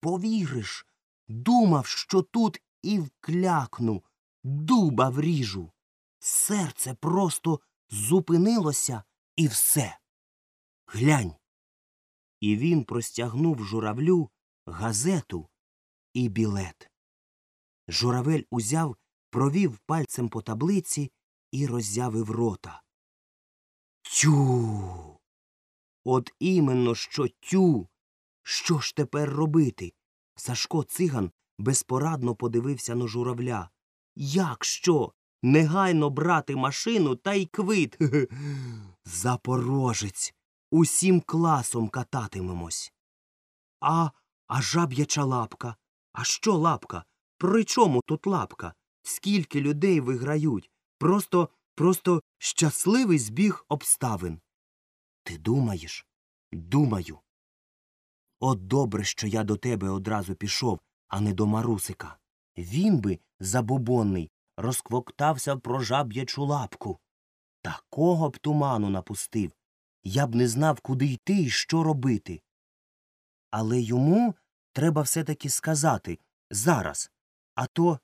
повіриш. Думав, що тут і вклякну, дуба вріжу. Серце просто зупинилося і все. Глянь. І він простягнув журавлю газету і білет. Журавель узяв, провів пальцем по таблиці і роззявив рота. Тю. От іменно що тю. Що ж тепер робити? Сашко циган безпорадно подивився на журавля. Як що? Негайно брати машину та й квит. Запорожець. Усім класом кататимемось. А, а жаб'яча лапка. А що лапка? При чому тут лапка? Скільки людей виграють? Просто, просто щасливий збіг обставин. Ти думаєш? Думаю. От добре, що я до тебе одразу пішов, а не до Марусика. Він би, забобонний, розквоктався про жаб'ячу лапку. Такого б туману напустив. Я б не знав, куди йти і що робити. Але йому треба все таки сказати зараз. А то.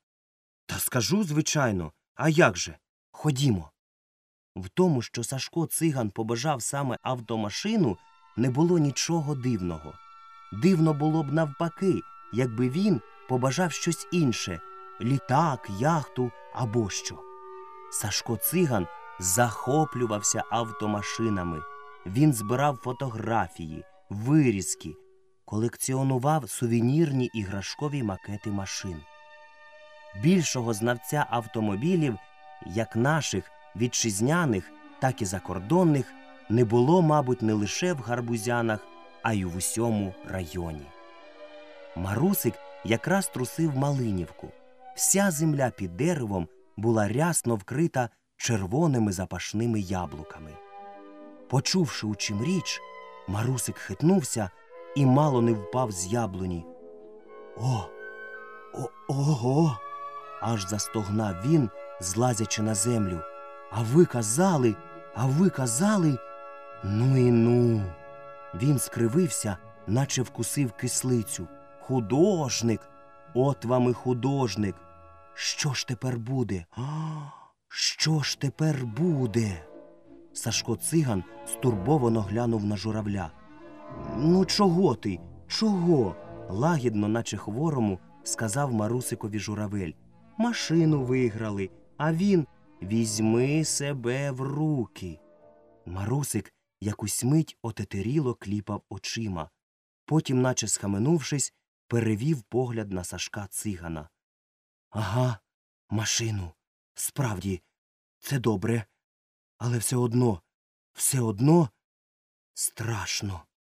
Та скажу, звичайно, а як же? Ходімо. В тому, що Сашко циган побажав саме автомашину, не було нічого дивного. Дивно було б навпаки, якби він побажав щось інше літак, яхту або що. Сашко циган захоплювався автомашинами. Він збирав фотографії, вирізки, колекціонував сувенірні іграшкові макети машин. Більшого знавця автомобілів, як наших вітчизняних, так і закордонних, не було, мабуть, не лише в гарбузянах, а й в усьому районі. Марусик якраз трусив Малинівку. Вся земля під деревом була рясно вкрита червоними запашними яблуками. Почувши, у чим річ, Марусик хитнувся і мало не впав з яблуні. О, о, ого. аж застогнав він, злазячи на землю. А ви казали, а ви казали. Ну і ну. Він скривився, наче вкусив кислицю. Художник. От вам і художник. Що ж тепер буде? Що ж тепер буде? Сашко циган стурбовано глянув на журавля. Ну, чого ти? Чого? лагідно, наче хворому, сказав Марусикові журавель. Машину виграли, а він візьми себе в руки. Марусик якусь мить отетеріло кліпав очима. Потім, наче схаменувшись, перевів погляд на Сашка цигана. Ага, машину. Справді, це добре. Але все одно, все одно страшно.